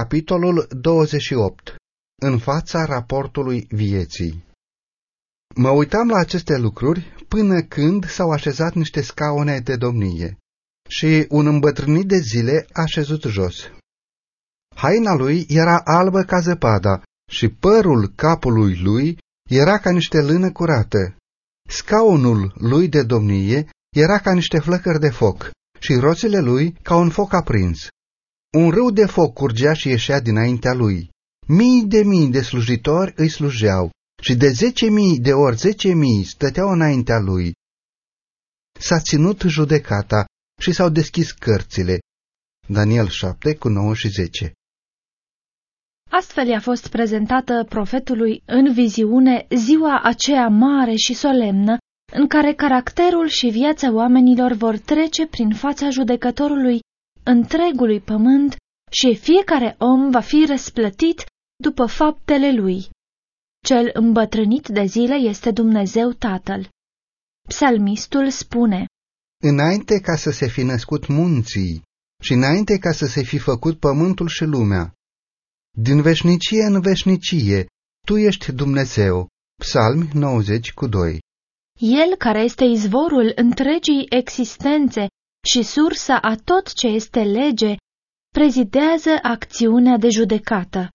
Capitolul 28 În fața raportului vieții Mă uitam la aceste lucruri până când s-au așezat niște scaune de domnie și un îmbătrânit de zile a șezut jos. Haina lui era albă ca zăpada și părul capului lui era ca niște lână curată. Scaunul lui de domnie era ca niște flăcări de foc și roțile lui ca un foc aprins. Un râu de foc curgea și ieșea dinaintea lui. Mii de mii de slujitori îi slujeau și de zece mii de ori zece mii stăteau înaintea lui. S-a ținut judecata și s-au deschis cărțile. Daniel 7 cu 9 și 10 Astfel i-a fost prezentată profetului în viziune ziua aceea mare și solemnă, în care caracterul și viața oamenilor vor trece prin fața judecătorului întregului pământ și fiecare om va fi răsplătit după faptele lui. Cel îmbătrânit de zile este Dumnezeu Tatăl. Psalmistul spune, Înainte ca să se fi născut munții și înainte ca să se fi făcut pământul și lumea, din veșnicie în veșnicie, Tu ești Dumnezeu. Psalmi 90 cu 2 El care este izvorul întregii existențe și sursa a tot ce este lege, prezidează acțiunea de judecată.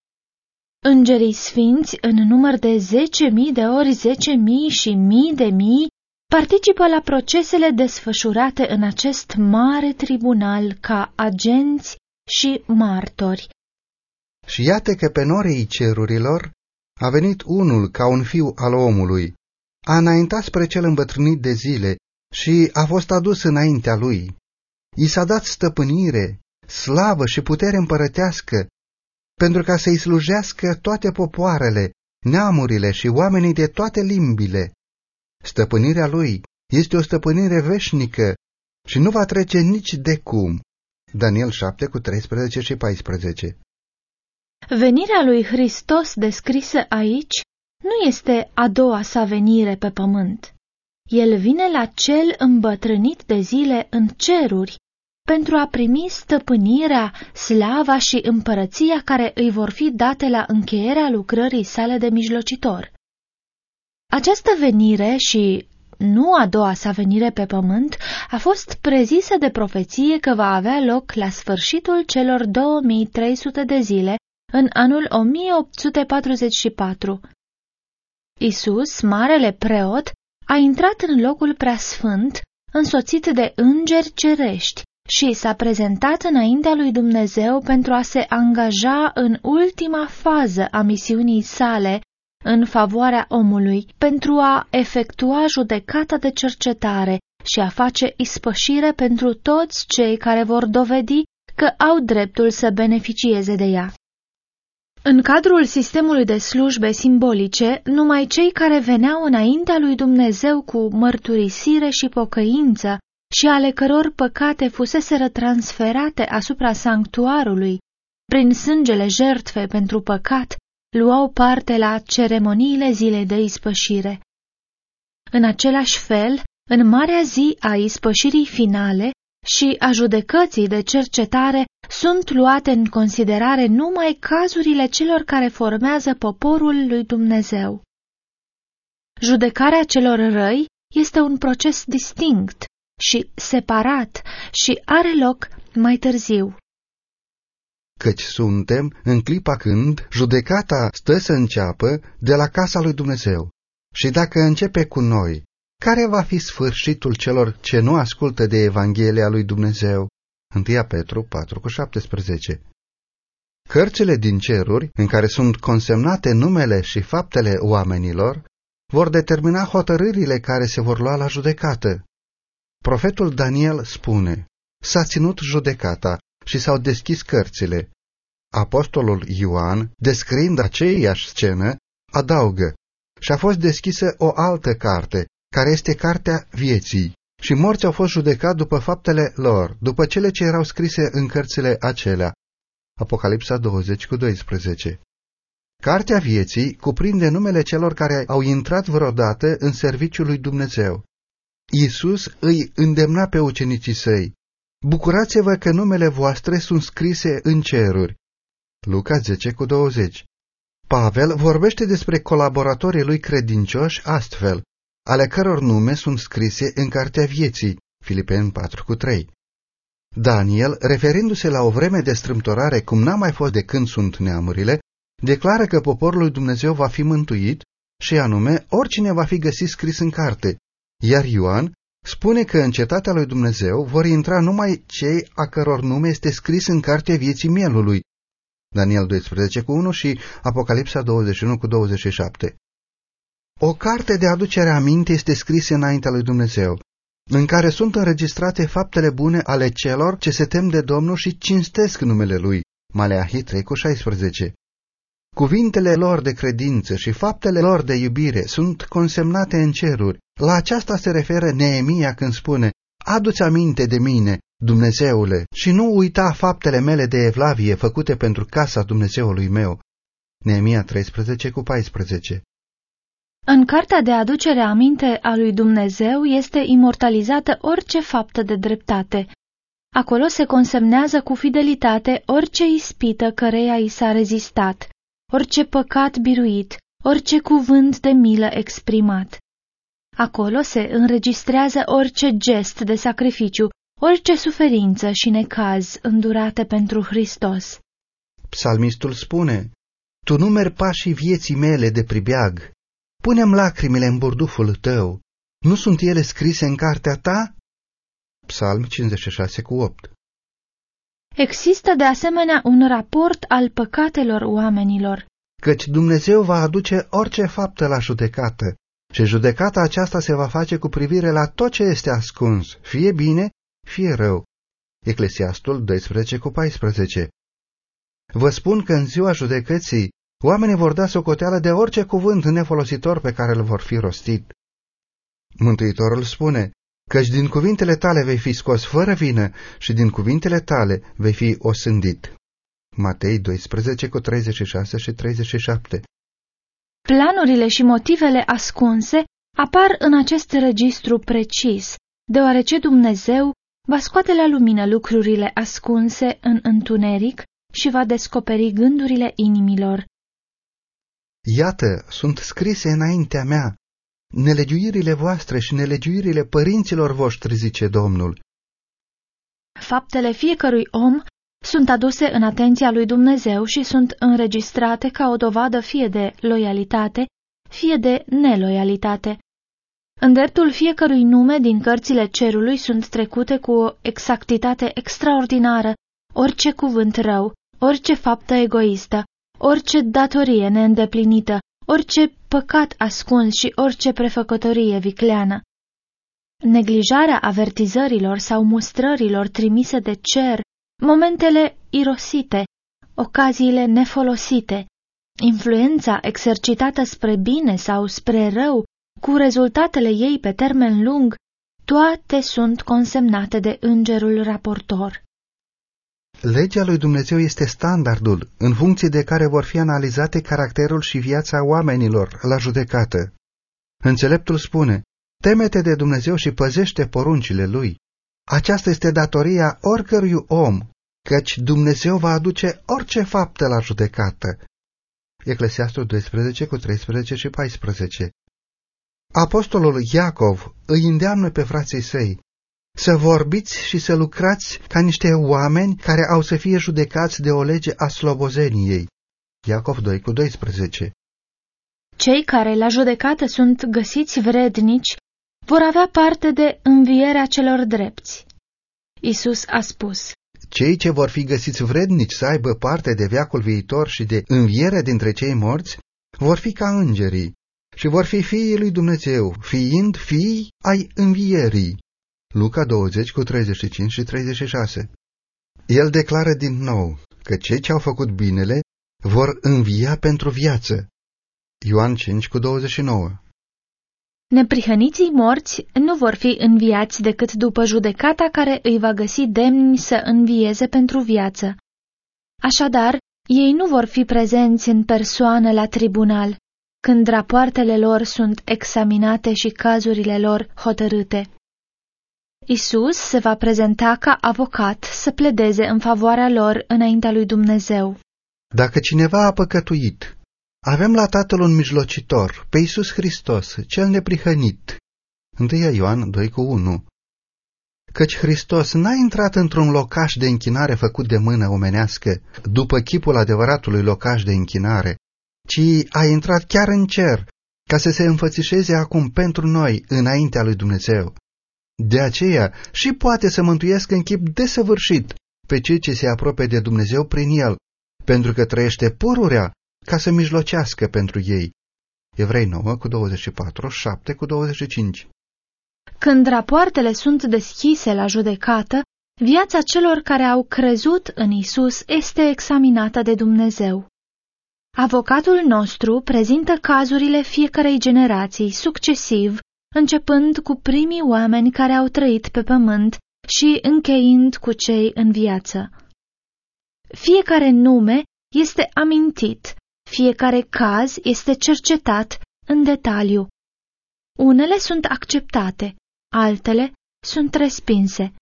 Îngerii sfinți, în număr de zece mii de ori zece mii și mii de mii, participă la procesele desfășurate în acest mare tribunal ca agenți și martori. Și iată că pe norii cerurilor a venit unul ca un fiu al omului, a înaintat spre cel îmbătrânit de zile și a fost adus înaintea lui. I s-a dat stăpânire, slavă și putere împărătească, pentru ca să-i slujească toate popoarele, neamurile și oamenii de toate limbile. Stăpânirea lui este o stăpânire veșnică și nu va trece nici de cum. Daniel 7 cu 13 și 14 Venirea lui Hristos descrisă aici nu este a doua sa venire pe pământ. El vine la cel îmbătrânit de zile în ceruri pentru a primi stăpânirea, slava și împărăția care îi vor fi date la încheierea lucrării sale de mijlocitor. Această venire și nu a doua sa venire pe pământ a fost prezisă de profeție că va avea loc la sfârșitul celor 2300 de zile în anul 1844. Isus, marele preot, a intrat în locul preasfânt, însoțit de îngeri cerești, și s-a prezentat înaintea lui Dumnezeu pentru a se angaja în ultima fază a misiunii sale în favoarea omului, pentru a efectua judecata de cercetare și a face ispășire pentru toți cei care vor dovedi că au dreptul să beneficieze de ea. În cadrul sistemului de slujbe simbolice, numai cei care veneau înaintea lui Dumnezeu cu mărturisire și pocăință și ale căror păcate fuseseră transferate asupra sanctuarului prin sângele jertfe pentru păcat, luau parte la ceremoniile zilei de ispășire. În același fel, în marea zi a ispășirii finale și a judecății de cercetare sunt luate în considerare numai cazurile celor care formează poporul lui Dumnezeu. Judecarea celor răi este un proces distinct și separat și are loc mai târziu. Căci suntem în clipa când judecata stă să înceapă de la casa lui Dumnezeu. Și dacă începe cu noi, care va fi sfârșitul celor ce nu ascultă de Evanghelia lui Dumnezeu? 1 Petru 4 cu 17 Cărțile din ceruri, în care sunt consemnate numele și faptele oamenilor, vor determina hotărârile care se vor lua la judecată. Profetul Daniel spune, s-a ținut judecata și s-au deschis cărțile. Apostolul Ioan, descriind aceeași scenă, adaugă, și a fost deschisă o altă carte, care este cartea vieții. Și morți au fost judecat după faptele lor, după cele ce erau scrise în cărțile acelea. Apocalipsa 20 cu 12 Cartea vieții cuprinde numele celor care au intrat vreodată în serviciul lui Dumnezeu. Iisus îi îndemna pe ucenicii săi, Bucurați-vă că numele voastre sunt scrise în ceruri. Luca 10 cu 20 Pavel vorbește despre colaboratorii lui credincioși astfel, ale căror nume sunt scrise în Cartea Vieții, Filipeni 4 cu 3. Daniel, referindu-se la o vreme de strâmtorare cum n-a mai fost de când sunt neamurile, declară că poporul lui Dumnezeu va fi mântuit și anume oricine va fi găsit scris în carte, iar Ioan spune că în cetatea lui Dumnezeu vor intra numai cei a căror nume este scris în cartea vieții mielului. Daniel 12 cu 1 și Apocalipsa 21 cu 27. O carte de aducere aminte este scrisă înaintea lui Dumnezeu, în care sunt înregistrate faptele bune ale celor ce se tem de Domnul și cinstesc numele Lui. Maleahii 3 cu 16. Cuvintele lor de credință și faptele lor de iubire sunt consemnate în ceruri. La aceasta se referă Neemia când spune, Adu-ți aminte de mine, Dumnezeule, și nu uita faptele mele de evlavie făcute pentru casa Dumnezeului meu. Neemia 13 cu 14 În cartea de aducere aminte a lui Dumnezeu este imortalizată orice faptă de dreptate. Acolo se consemnează cu fidelitate orice ispită căreia i s-a rezistat orice păcat biruit, orice cuvânt de milă exprimat. Acolo se înregistrează orice gest de sacrificiu, orice suferință și necaz îndurate pentru Hristos. Psalmistul spune, Tu numeri pașii vieții mele de pribeag, punem lacrimile în burduful tău, nu sunt ele scrise în cartea ta? Psalm 56 cu 8 Există de asemenea un raport al păcatelor oamenilor. Căci Dumnezeu va aduce orice faptă la judecată și judecata aceasta se va face cu privire la tot ce este ascuns, fie bine, fie rău. Eclesiastul 12 cu 14 Vă spun că în ziua judecății oamenii vor da socoteală de orice cuvânt nefolositor pe care îl vor fi rostit. Mântuitorul spune, căci din cuvintele tale vei fi scos fără vină și din cuvintele tale vei fi osândit. Matei 12 cu 36 și 37 Planurile și motivele ascunse apar în acest registru precis, deoarece Dumnezeu va scoate la lumină lucrurile ascunse în întuneric și va descoperi gândurile inimilor. Iată, sunt scrise înaintea mea, nelegiuirile voastre și nelegiuirile părinților voștri, zice Domnul. Faptele fiecărui om sunt aduse în atenția lui Dumnezeu și sunt înregistrate ca o dovadă fie de loialitate, fie de neloialitate. În dreptul fiecărui nume din cărțile cerului sunt trecute cu o exactitate extraordinară orice cuvânt rău, orice faptă egoistă, orice datorie neîndeplinită, orice păcat ascuns și orice prefăcătorie vicleană. Neglijarea avertizărilor sau mustrărilor trimise de cer, momentele irosite, ocaziile nefolosite, influența exercitată spre bine sau spre rău, cu rezultatele ei pe termen lung, toate sunt consemnate de îngerul raportor. Legea lui Dumnezeu este standardul în funcție de care vor fi analizate caracterul și viața oamenilor la judecată. Înțeleptul spune, temete de Dumnezeu și păzește poruncile lui. Aceasta este datoria oricărui om, căci Dumnezeu va aduce orice faptă la judecată. Eclesiastul 12 cu 13 și 14 Apostolul Iacov îi îndeamnă pe frații săi să vorbiți și să lucrați ca niște oameni care au să fie judecați de o lege a slobozeniei. Iacov 2 cu 12 Cei care la judecată sunt găsiți vrednici vor avea parte de învierea celor drepți. Isus a spus, Cei ce vor fi găsiți vrednici să aibă parte de veacul viitor și de învierea dintre cei morți, vor fi ca îngerii și vor fi fiii lui Dumnezeu, fiind fii ai învierii. Luca 20 cu 35 și 36. El declară din nou că cei ce au făcut binele vor învia pentru viață. Ioan 5 cu 29. Neprihăniții morți nu vor fi înviați decât după judecata care îi va găsi demni să învieze pentru viață. Așadar, ei nu vor fi prezenți în persoană la tribunal, când rapoartele lor sunt examinate și cazurile lor hotărâte. Isus se va prezenta ca avocat să pledeze în favoarea lor înaintea lui Dumnezeu. Dacă cineva a păcătuit, avem la Tatăl un mijlocitor, pe Iisus Hristos, cel neprihănit. 1 Ioan 2 cu 1 Căci Hristos n-a intrat într-un locaș de închinare făcut de mână omenească, după chipul adevăratului locaș de închinare, ci a intrat chiar în cer, ca să se înfățișeze acum pentru noi înaintea lui Dumnezeu. De aceea și poate să mântuiesc în chip desăvârșit pe cei ce se apropie de Dumnezeu prin el, pentru că trăiește pururea ca să mijlocească pentru ei. Evrei 9 cu 24, 7 cu 25 Când rapoartele sunt deschise la judecată, viața celor care au crezut în Isus este examinată de Dumnezeu. Avocatul nostru prezintă cazurile fiecarei generații succesiv, începând cu primii oameni care au trăit pe pământ și încheind cu cei în viață. Fiecare nume este amintit, fiecare caz este cercetat în detaliu. Unele sunt acceptate, altele sunt respinse.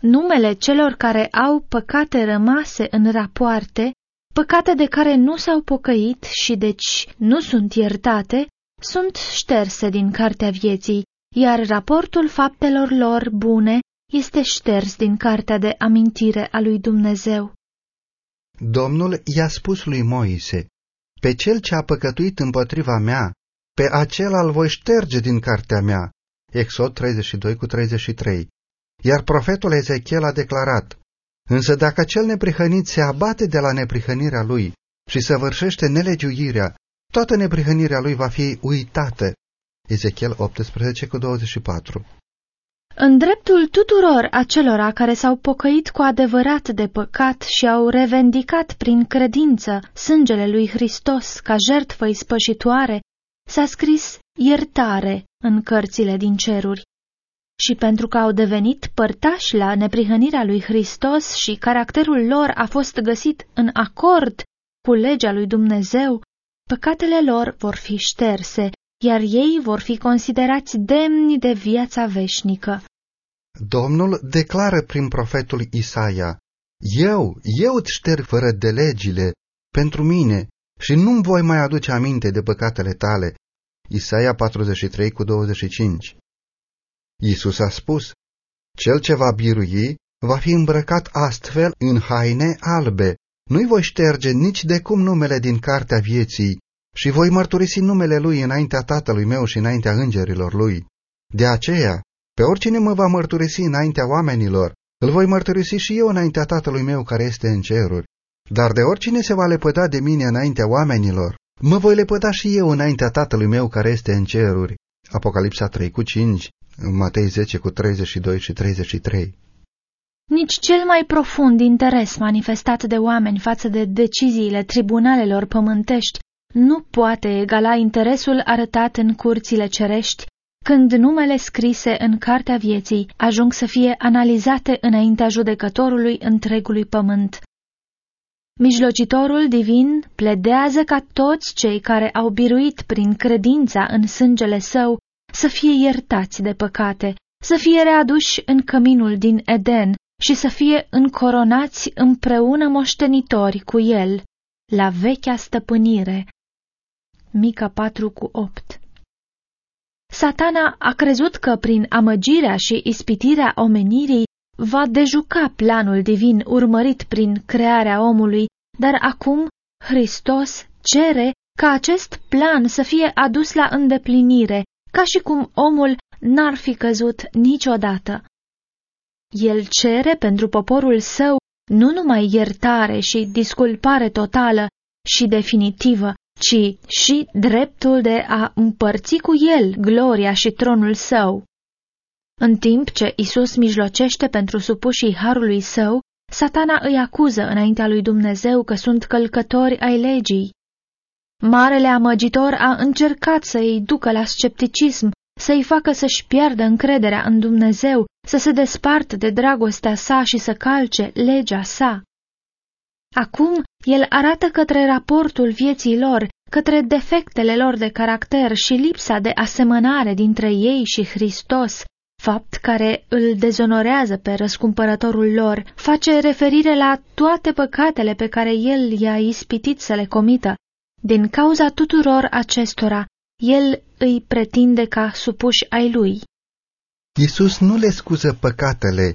Numele celor care au păcate rămase în rapoarte, păcate de care nu s-au pocăit și deci nu sunt iertate, sunt șterse din cartea vieții, iar raportul faptelor lor bune este șters din cartea de amintire a lui Dumnezeu. Domnul i-a spus lui Moise, pe cel ce a păcătuit împotriva mea, pe acela îl voi șterge din cartea mea. Exod 32 cu 33. Iar profetul Ezechiel a declarat, Însă dacă cel neprihănit se abate de la neprihănirea lui și săvârșește nelegiuirea, toată neprihănirea lui va fi uitată. Ezechiel 18 cu 24 în dreptul tuturor acelora care s-au pocăit cu adevărat de păcat și au revendicat prin credință sângele lui Hristos ca jertfă ispășitoare, s-a scris iertare în cărțile din ceruri. Și pentru că au devenit părtași la neprihănirea lui Hristos și caracterul lor a fost găsit în acord cu legea lui Dumnezeu, păcatele lor vor fi șterse iar ei vor fi considerați demni de viața veșnică. Domnul declară prin profetul Isaia, Eu, eu îți șterg fără de legile pentru mine și nu-mi voi mai aduce aminte de păcatele tale. Isaia 43 cu 25 Iisus a spus, Cel ce va birui va fi îmbrăcat astfel în haine albe. Nu-i voi șterge nici de cum numele din cartea vieții, și voi mărturisi numele Lui înaintea Tatălui meu și înaintea îngerilor Lui. De aceea, pe oricine mă va mărturisi înaintea oamenilor, îl voi mărturisi și eu înaintea Tatălui meu care este în ceruri. Dar de oricine se va lepăda de mine înaintea oamenilor, mă voi lepăda și eu înaintea Tatălui meu care este în ceruri. Apocalipsa 3 cu 5, Matei 10 cu 32 și 33 nici cel mai profund interes manifestat de oameni față de deciziile tribunalelor pământești nu poate egala interesul arătat în curțile cerești când numele scrise în cartea vieții ajung să fie analizate înaintea judecătorului întregului pământ. Mijlocitorul divin pledează ca toți cei care au biruit prin credința în sângele său să fie iertați de păcate, să fie readuși în căminul din Eden și să fie încoronați împreună moștenitori cu el la vechea stăpânire, Mica 4 cu 8 Satana a crezut că prin amăgirea și ispitirea omenirii va dejuca planul divin urmărit prin crearea omului, dar acum Hristos cere ca acest plan să fie adus la îndeplinire, ca și cum omul n-ar fi căzut niciodată. El cere pentru poporul său nu numai iertare și disculpare totală și definitivă, ci și dreptul de a împărți cu el gloria și tronul său. În timp ce Isus mijlocește pentru supușii harului său, satana îi acuză înaintea lui Dumnezeu că sunt călcători ai legii. Marele amăgitor a încercat să îi ducă la scepticism, să-i facă să-și piardă încrederea în Dumnezeu, să se despartă de dragostea sa și să calce legea sa. Acum el arată către raportul vieții lor, către defectele lor de caracter și lipsa de asemănare dintre ei și Hristos, fapt care îl dezonorează pe răscumpărătorul lor, face referire la toate păcatele pe care el i-a ispitit să le comită. Din cauza tuturor acestora, el îi pretinde ca supuși ai lui. Iisus nu le scuză păcatele,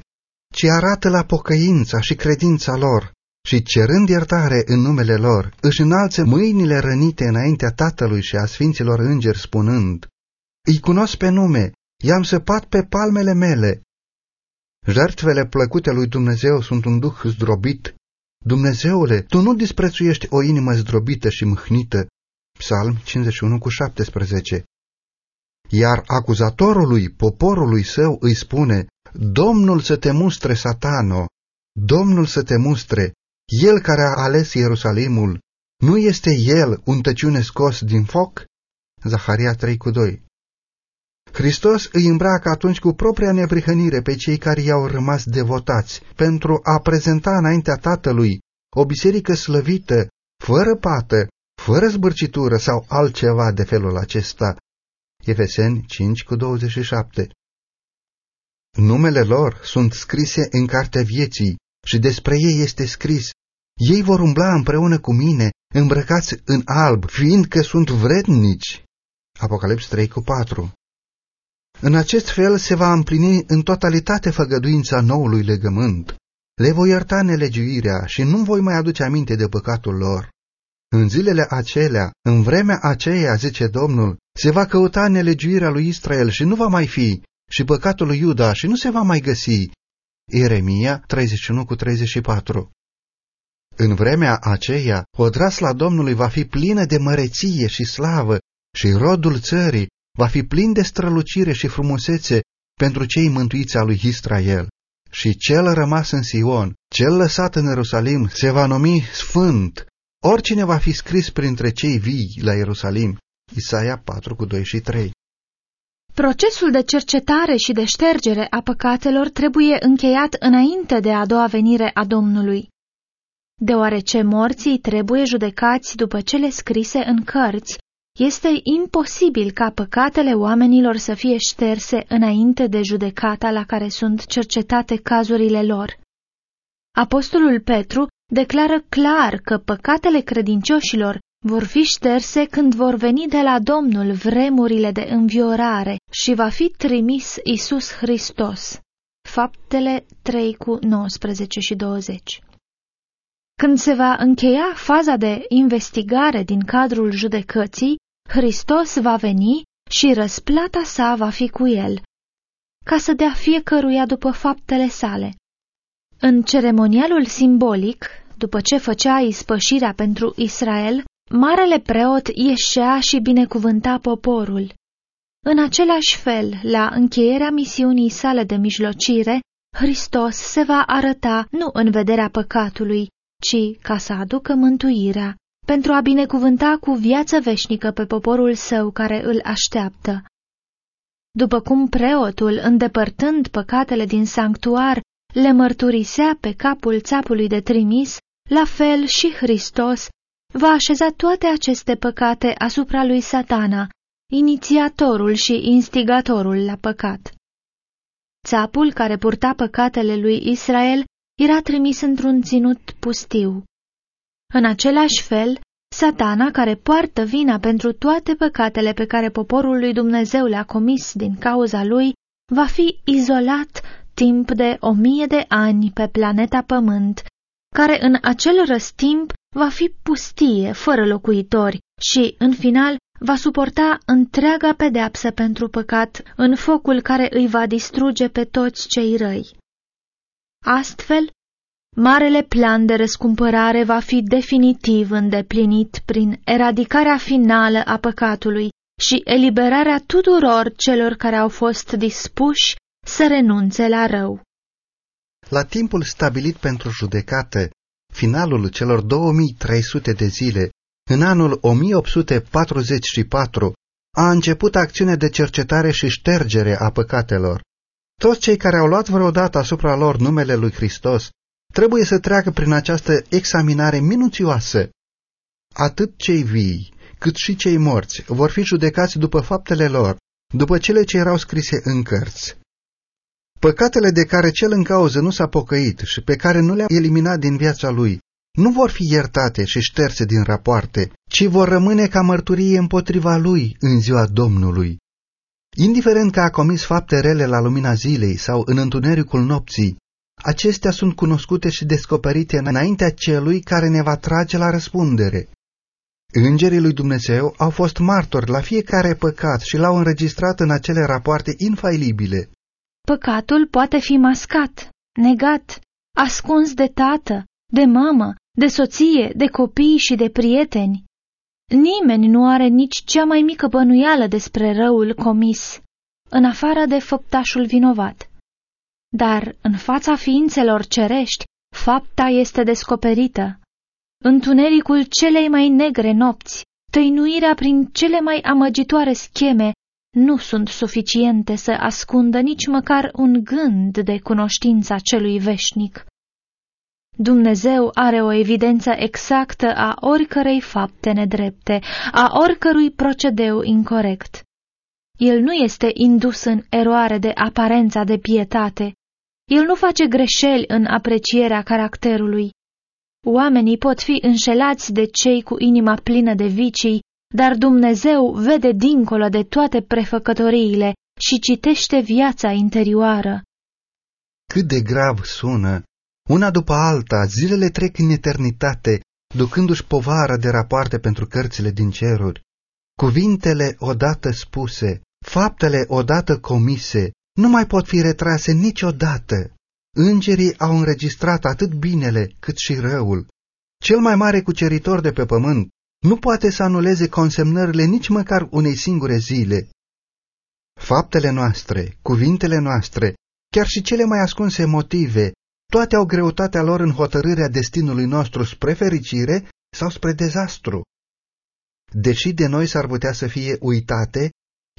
ci arată la pocăința și credința lor și cerând iertare în numele lor, își înalță mâinile rănite înaintea Tatălui și a Sfinților Îngeri spunând, Îi cunosc pe nume, i-am săpat pe palmele mele. Jertfele plăcute lui Dumnezeu sunt un duh zdrobit. Dumnezeule, tu nu disprețuiești o inimă zdrobită și mâhnită. Psalm 51 cu 17 Iar acuzatorului, poporului său, îi spune, Domnul să te mustre, satano, Domnul să te mustre, El care a ales Ierusalimul, nu este El un tăciune scos din foc? Zaharia 3 cu 2 Hristos îi îmbracă atunci cu propria neprihănire pe cei care i-au rămas devotați, pentru a prezenta înaintea Tatălui o biserică slăvită, fără pată, fără zbârcitură sau altceva de felul acesta. Efeseni 5 cu 27 Numele lor sunt scrise în cartea vieții și despre ei este scris, ei vor umbla împreună cu mine, îmbrăcați în alb, fiindcă sunt vrednici. Apocalips 3 cu 4 în acest fel se va împlini în totalitate făgăduința noului legământ. Le voi ierta nelegiuirea și nu voi mai aduce aminte de păcatul lor. În zilele acelea, în vremea aceea, zice Domnul, se va căuta nelegiuirea lui Israel și nu va mai fi, și păcatul lui Iuda și nu se va mai găsi. Ieremia 31 cu 34 În vremea aceea, odrasla Domnului va fi plină de măreție și slavă și rodul țării va fi plin de strălucire și frumusețe pentru cei mântuiți al lui Israel. Și cel rămas în Sion, cel lăsat în Ierusalim, se va numi Sfânt. Oricine va fi scris printre cei vii la Ierusalim. Isaia 4 cu 2 și 3 Procesul de cercetare și de ștergere a păcatelor trebuie încheiat înainte de a doua venire a Domnului. Deoarece morții trebuie judecați după cele scrise în cărți, este imposibil ca păcatele oamenilor să fie șterse înainte de judecata la care sunt cercetate cazurile lor. Apostolul Petru declară clar că păcatele credincioșilor vor fi șterse când vor veni de la Domnul vremurile de înviorare și va fi trimis Isus Hristos. Faptele 3 cu 19 și 20 Când se va încheia faza de investigare din cadrul judecății, Hristos va veni și răsplata sa va fi cu el, ca să dea fiecăruia după faptele sale. În ceremonialul simbolic, după ce făcea ispășirea pentru Israel, marele preot ieșea și binecuvânta poporul. În același fel, la încheierea misiunii sale de mijlocire, Hristos se va arăta nu în vederea păcatului, ci ca să aducă mântuirea pentru a binecuvânta cu viață veșnică pe poporul său care îl așteaptă. După cum preotul, îndepărtând păcatele din sanctuar, le mărturisea pe capul țapului de trimis, la fel și Hristos va așeza toate aceste păcate asupra lui satana, inițiatorul și instigatorul la păcat. Țapul care purta păcatele lui Israel era trimis într-un ținut pustiu. În același fel, satana, care poartă vina pentru toate păcatele pe care poporul lui Dumnezeu le-a comis din cauza lui, va fi izolat timp de o mie de ani pe planeta Pământ, care în acel răstimp va fi pustie, fără locuitori și, în final, va suporta întreaga pedeapsă pentru păcat în focul care îi va distruge pe toți cei răi. Astfel, Marele plan de răscumpărare va fi definitiv îndeplinit prin eradicarea finală a păcatului și eliberarea tuturor celor care au fost dispuși să renunțe la rău. La timpul stabilit pentru judecată, finalul celor 2300 de zile, în anul 1844, a început acțiunea de cercetare și ștergere a păcatelor. Toți cei care au luat vreodată asupra lor numele lui Hristos trebuie să treacă prin această examinare minuțioasă. Atât cei vii, cât și cei morți vor fi judecați după faptele lor, după cele ce erau scrise în cărți. Păcatele de care cel în cauză nu s-a pocăit și pe care nu le-a eliminat din viața lui nu vor fi iertate și șterse din rapoarte, ci vor rămâne ca mărturie împotriva lui în ziua Domnului. Indiferent că a comis fapte rele la lumina zilei sau în întunericul nopții, acestea sunt cunoscute și descoperite înaintea celui care ne va trage la răspundere. Îngerii lui Dumnezeu au fost martori la fiecare păcat și l-au înregistrat în acele rapoarte infailibile. Păcatul poate fi mascat, negat, ascuns de tată, de mamă, de soție, de copii și de prieteni. Nimeni nu are nici cea mai mică bănuială despre răul comis, în afară de făptașul vinovat. Dar în fața ființelor cerești, fapta este descoperită. Întunericul celei mai negre nopți, tăinuirea prin cele mai amăgitoare scheme, nu sunt suficiente să ascundă nici măcar un gând de cunoștința celui veșnic. Dumnezeu are o evidență exactă a oricărei fapte nedrepte, a oricărui procedeu incorrect. El nu este indus în eroare de aparența de pietate. El nu face greșeli în aprecierea caracterului. Oamenii pot fi înșelați de cei cu inima plină de vicii, dar Dumnezeu vede dincolo de toate prefăcătoriile și citește viața interioară. Cât de grav sună una după alta, zilele trec în eternitate, ducându-și povară de rapoarte pentru cărțile din ceruri. Cuvintele odată spuse, faptele odată comise, nu mai pot fi retrase niciodată. Îngerii au înregistrat atât binele cât și răul. Cel mai mare cuceritor de pe pământ nu poate să anuleze consemnările nici măcar unei singure zile. Faptele noastre, cuvintele noastre, chiar și cele mai ascunse motive, toate au greutatea lor în hotărârea destinului nostru spre fericire sau spre dezastru. Deși de noi s-ar putea să fie uitate,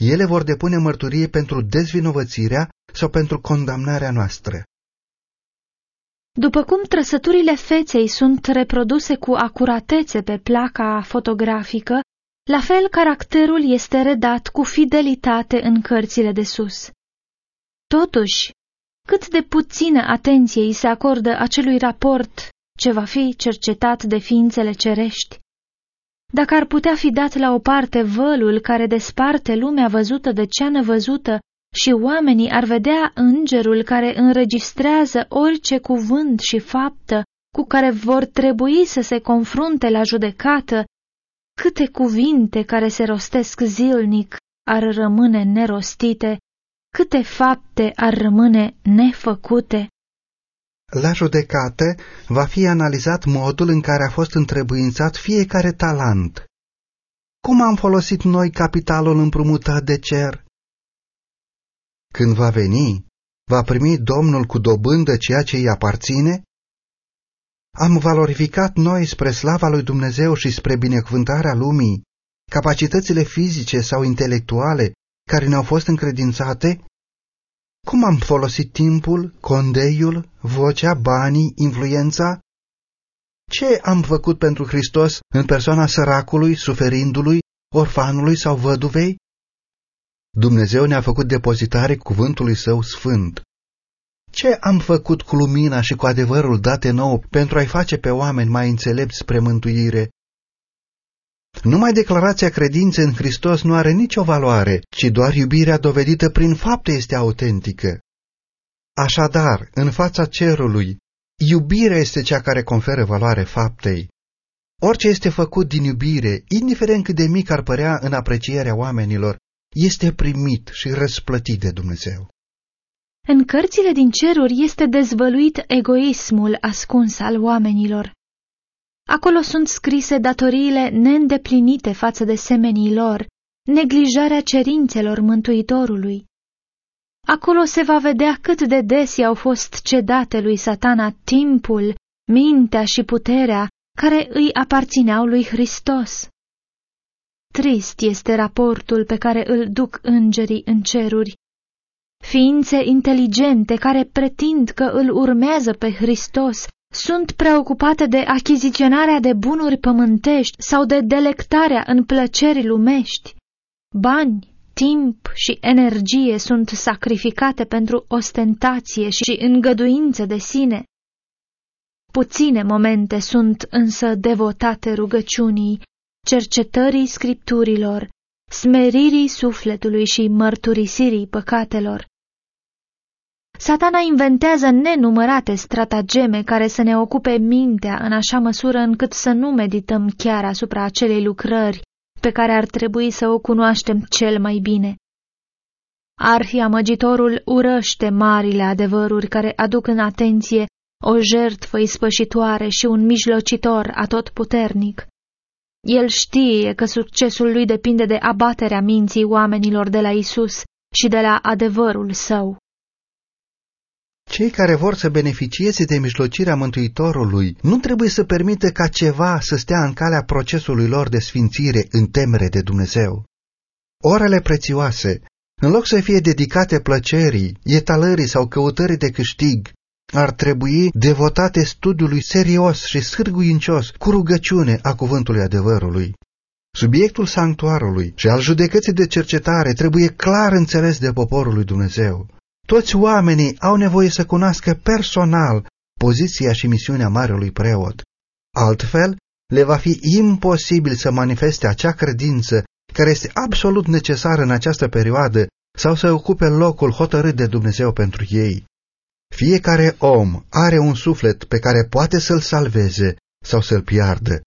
ele vor depune mărturie pentru dezvinovățirea sau pentru condamnarea noastră. După cum trăsăturile feței sunt reproduse cu acuratețe pe placa fotografică, la fel caracterul este redat cu fidelitate în cărțile de sus. Totuși, cât de puțină atenție îi se acordă acelui raport ce va fi cercetat de ființele cerești. Dacă ar putea fi dat la o parte vălul care desparte lumea văzută de cea nevăzută și oamenii ar vedea îngerul care înregistrează orice cuvânt și faptă cu care vor trebui să se confrunte la judecată, câte cuvinte care se rostesc zilnic ar rămâne nerostite câte fapte ar rămâne nefăcute? La judecată va fi analizat modul în care a fost întrebuințat fiecare talent. Cum am folosit noi capitalul împrumutat de cer? Când va veni, va primi Domnul cu dobândă ceea ce îi aparține? Am valorificat noi spre slava lui Dumnezeu și spre binecuvântarea lumii capacitățile fizice sau intelectuale care ne-au fost încredințate? Cum am folosit timpul, condeiul, vocea, banii, influența? Ce am făcut pentru Hristos în persoana săracului, suferindului, orfanului sau văduvei? Dumnezeu ne-a făcut depozitare cuvântului său sfânt. Ce am făcut cu lumina și cu adevărul date nou pentru a-i face pe oameni mai înțelepți spre mântuire? Numai declarația credinței în Hristos nu are nicio valoare, ci doar iubirea dovedită prin fapte este autentică. Așadar, în fața cerului, iubirea este cea care conferă valoare faptei. Orice este făcut din iubire, indiferent cât de mic ar părea în aprecierea oamenilor, este primit și răsplătit de Dumnezeu. În cărțile din ceruri este dezvăluit egoismul ascuns al oamenilor. Acolo sunt scrise datoriile neîndeplinite față de semenii lor, neglijarea cerințelor Mântuitorului. Acolo se va vedea cât de des i-au fost cedate lui satana timpul, mintea și puterea care îi aparțineau lui Hristos. Trist este raportul pe care îl duc îngerii în ceruri. Ființe inteligente care pretind că îl urmează pe Hristos sunt preocupate de achiziționarea de bunuri pământești sau de delectarea în plăceri lumești. Bani, timp și energie sunt sacrificate pentru ostentație și îngăduință de sine. Puține momente sunt însă devotate rugăciunii, cercetării scripturilor, smeririi sufletului și mărturisirii păcatelor. Satana inventează nenumărate stratageme care să ne ocupe mintea în așa măsură încât să nu medităm chiar asupra acelei lucrări pe care ar trebui să o cunoaștem cel mai bine. Arhiamăgitorul urăște marile adevăruri care aduc în atenție o jertfă ispășitoare și un mijlocitor atotputernic. El știe că succesul lui depinde de abaterea minții oamenilor de la Isus și de la adevărul său. Cei care vor să beneficieze de mijlocirea Mântuitorului nu trebuie să permită ca ceva să stea în calea procesului lor de sfințire în temere de Dumnezeu. Orele prețioase, în loc să fie dedicate plăcerii, etalării sau căutării de câștig, ar trebui devotate studiului serios și sârguincios cu rugăciune a cuvântului adevărului. Subiectul sanctuarului și al judecății de cercetare trebuie clar înțeles de poporul lui Dumnezeu. Toți oamenii au nevoie să cunoască personal poziția și misiunea marelui preot. Altfel, le va fi imposibil să manifeste acea credință care este absolut necesară în această perioadă sau să ocupe locul hotărât de Dumnezeu pentru ei. Fiecare om are un suflet pe care poate să-l salveze sau să-l piardă.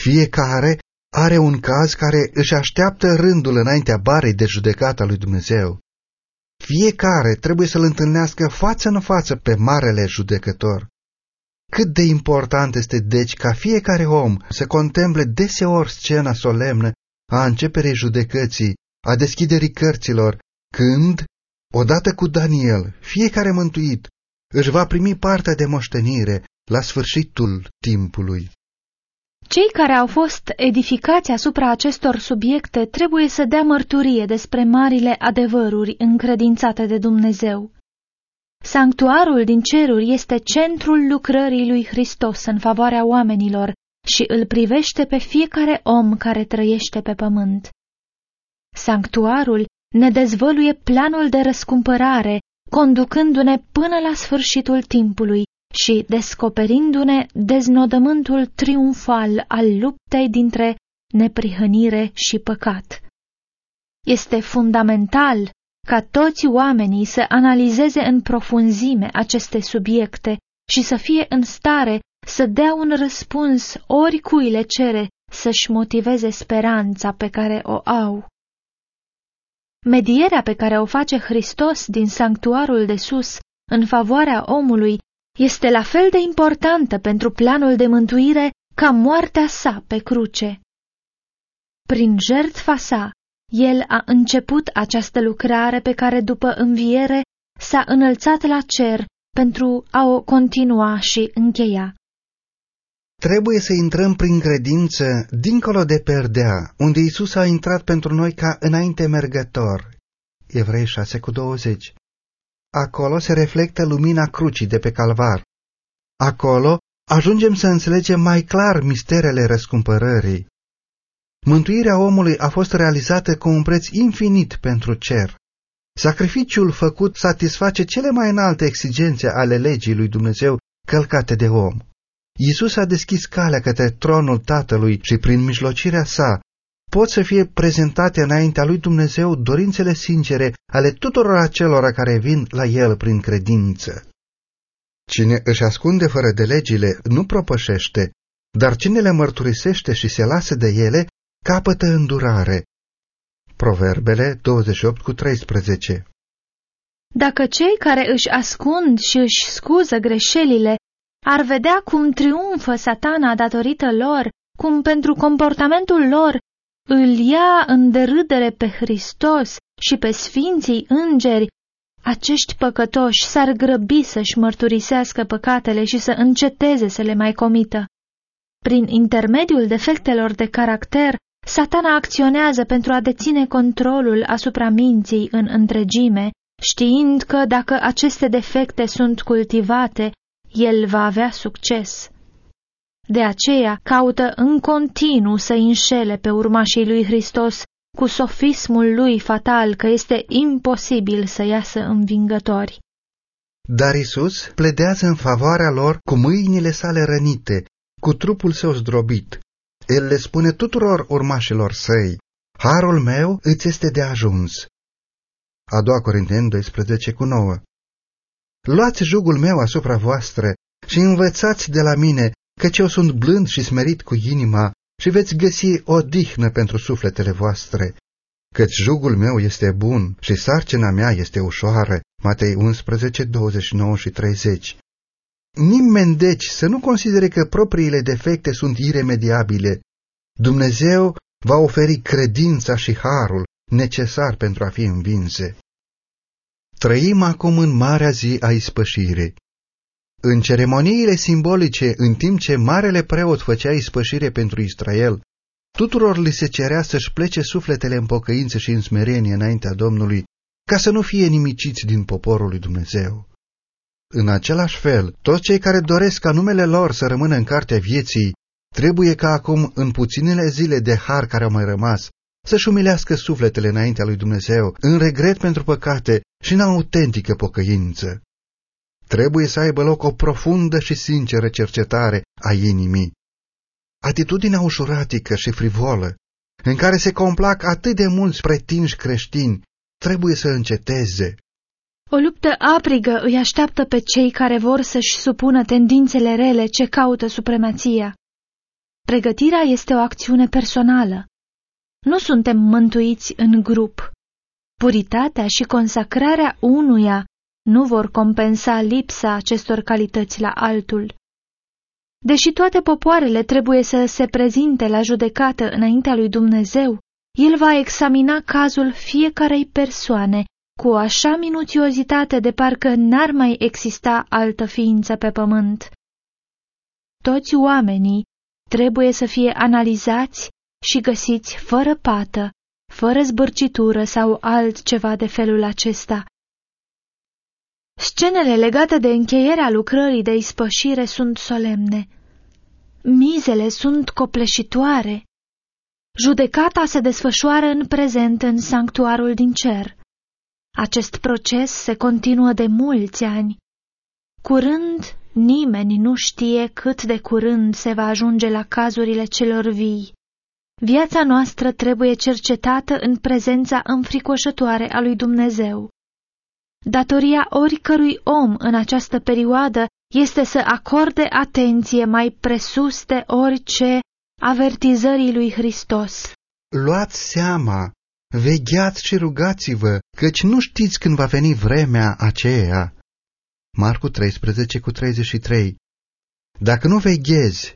Fiecare are un caz care își așteaptă rândul înaintea barei de judecată a lui Dumnezeu. Fiecare trebuie să-l întâlnească față în față pe Marele Judecător. Cât de important este deci ca fiecare om să contemple deseori scena solemnă a începerii judecății, a deschiderii cărților, când, odată cu Daniel, fiecare mântuit își va primi partea de moștenire la sfârșitul timpului. Cei care au fost edificați asupra acestor subiecte trebuie să dea mărturie despre marile adevăruri încredințate de Dumnezeu. Sanctuarul din ceruri este centrul lucrării lui Hristos în favoarea oamenilor și îl privește pe fiecare om care trăiește pe pământ. Sanctuarul ne dezvăluie planul de răscumpărare, conducându-ne până la sfârșitul timpului și descoperindu-ne deznodământul triumfal al luptei dintre neprihănire și păcat. Este fundamental ca toți oamenii să analizeze în profunzime aceste subiecte și să fie în stare să dea un răspuns oricui le cere să-și motiveze speranța pe care o au. Medierea pe care o face Hristos din sanctuarul de sus în favoarea omului este la fel de importantă pentru planul de mântuire ca moartea sa pe cruce. Prin jertfa sa, el a început această lucrare pe care după înviere s-a înălțat la cer pentru a o continua și încheia. Trebuie să intrăm prin credință dincolo de perdea, unde Isus a intrat pentru noi ca înainte mergător. Evrei 6 cu 20 Acolo se reflectă lumina crucii de pe calvar. Acolo ajungem să înțelegem mai clar misterele răscumpărării. Mântuirea omului a fost realizată cu un preț infinit pentru cer. Sacrificiul făcut satisface cele mai înalte exigențe ale legii lui Dumnezeu călcate de om. Iisus a deschis calea către tronul Tatălui și prin mijlocirea sa pot să fie prezentate înaintea lui Dumnezeu dorințele sincere ale tuturor acelora care vin la El prin credință. Cine își ascunde fără de legile nu propășește, dar cine le mărturisește și se lasă de ele, capătă îndurare. Proverbele 28 cu 13 Dacă cei care își ascund și își scuză greșelile ar vedea cum triumfă satana datorită lor, cum pentru comportamentul lor îl ia în derâdere pe Hristos și pe sfinții îngeri, acești păcătoși s-ar grăbi să-și mărturisească păcatele și să înceteze să le mai comită. Prin intermediul defectelor de caracter, satana acționează pentru a deține controlul asupra minții în întregime, știind că dacă aceste defecte sunt cultivate, el va avea succes. De aceea caută în continuu să înșele pe urmașii lui Hristos cu sofismul lui fatal că este imposibil să iasă învingători. Dar Isus pledează în favoarea lor cu mâinile sale rănite, cu trupul său zdrobit. El le spune tuturor urmașilor săi, Harul meu îți este de ajuns. A doua Corinteni 12 cu 9 Luați jugul meu asupra voastră și învățați de la mine, căci eu sunt blând și smerit cu inima și veți găsi o dihnă pentru sufletele voastre, căci jugul meu este bun și sarcina mea este ușoară. Matei 11, 29 și 30 Nimeni deci să nu considere că propriile defecte sunt iremediabile. Dumnezeu va oferi credința și harul necesar pentru a fi învinse. Trăim acum în marea zi a ispășirii. În ceremoniile simbolice, în timp ce marele preot făcea ispășire pentru Israel, tuturor li se cerea să-și plece sufletele în pocăință și în smerenie înaintea Domnului, ca să nu fie nimiciți din poporul lui Dumnezeu. În același fel, toți cei care doresc ca numele lor să rămână în cartea vieții, trebuie ca acum, în puținele zile de har care au mai rămas, să-și umilească sufletele înaintea lui Dumnezeu, în regret pentru păcate și în autentică pocăință. Trebuie să aibă loc o profundă și sinceră cercetare a inimii. Atitudinea ușuratică și frivolă, în care se complac atât de mulți pretinși creștini, trebuie să înceteze. O luptă aprigă îi așteaptă pe cei care vor să-și supună tendințele rele ce caută supremația. Pregătirea este o acțiune personală. Nu suntem mântuiți în grup. Puritatea și consacrarea unuia nu vor compensa lipsa acestor calități la altul. Deși toate popoarele trebuie să se prezinte la judecată înaintea lui Dumnezeu, el va examina cazul fiecarei persoane cu așa minuțiozitate de parcă n-ar mai exista altă ființă pe pământ. Toți oamenii trebuie să fie analizați și găsiți fără pată, fără zbârcitură sau altceva de felul acesta. Scenele legate de încheierea lucrării de ispășire sunt solemne. Mizele sunt copleșitoare. Judecata se desfășoară în prezent în sanctuarul din cer. Acest proces se continuă de mulți ani. Curând, nimeni nu știe cât de curând se va ajunge la cazurile celor vii. Viața noastră trebuie cercetată în prezența înfricoșătoare a lui Dumnezeu. Datoria oricărui om în această perioadă este să acorde atenție mai presus de orice avertizării lui Hristos. Luați seama, vegheați și rugați-vă, căci nu știți când va veni vremea aceea. Marcu 13 cu 33 Dacă nu veghezi,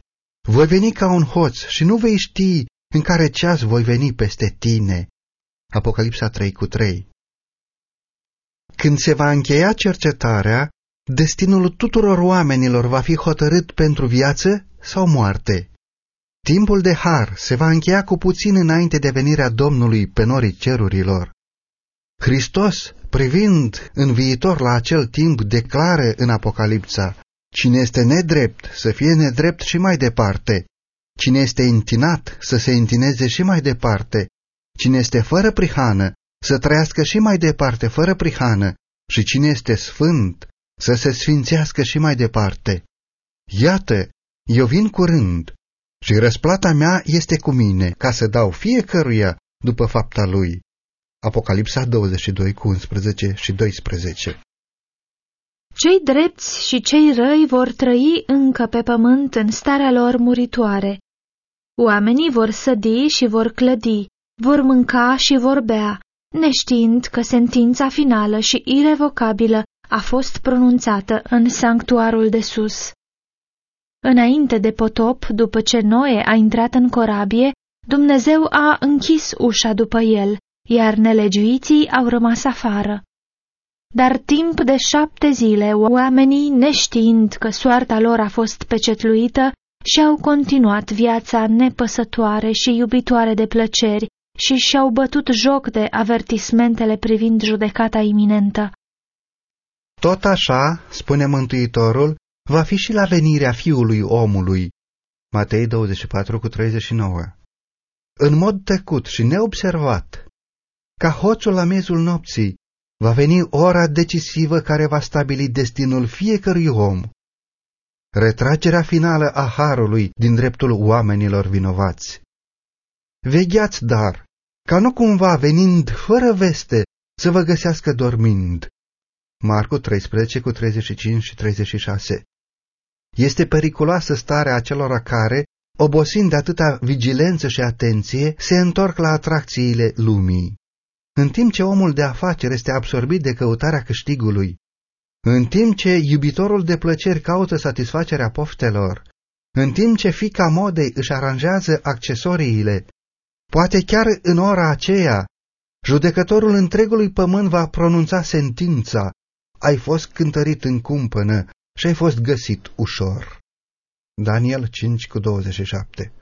voi veni ca un hoț și nu vei ști în care ceas voi veni peste tine. Apocalipsa 3 cu 3 Când se va încheia cercetarea, destinul tuturor oamenilor va fi hotărât pentru viață sau moarte. Timpul de har se va încheia cu puțin înainte de venirea Domnului pe norii cerurilor. Hristos, privind în viitor la acel timp, declară în Apocalipsa, Cine este nedrept, să fie nedrept și mai departe. Cine este întinat, să se întineze și mai departe. Cine este fără prihană, să trăiască și mai departe fără prihană. Și cine este sfânt, să se sfințească și mai departe. Iată, eu vin curând și răsplata mea este cu mine, ca să dau fiecăruia după fapta lui. Apocalipsa 22 cu 11 și 12 Cei drepți și cei răi vor trăi încă pe pământ în starea lor muritoare. Oamenii vor sădi și vor clădi, vor mânca și vor bea, neștiind că sentința finală și irevocabilă a fost pronunțată în sanctuarul de sus. Înainte de potop, după ce Noe a intrat în corabie, Dumnezeu a închis ușa după el, iar nelegiuiții au rămas afară. Dar timp de șapte zile, oamenii, neștiind că soarta lor a fost pecetluită, și-au continuat viața nepăsătoare și iubitoare de plăceri și și-au bătut joc de avertismentele privind judecata iminentă. Tot așa, spune Mântuitorul, va fi și la venirea Fiului omului. Matei 24 cu 39 în mod tăcut și neobservat, ca hoțul la miezul nopții, va veni ora decisivă care va stabili destinul fiecărui om. Retragerea finală a harului din dreptul oamenilor vinovați. Vegheați dar, ca nu cumva venind fără veste să vă găsească dormind. Marcu 13 cu 35 și 36 Este periculoasă starea acelora care, obosind de atâta vigilență și atenție, se întorc la atracțiile lumii. În timp ce omul de afaceri este absorbit de căutarea câștigului, în timp ce iubitorul de plăceri caută satisfacerea poftelor, în timp ce fica modei își aranjează accesoriile, poate chiar în ora aceea, judecătorul întregului pământ va pronunța sentința, ai fost cântărit în cumpănă și ai fost găsit ușor. Daniel 5 cu 27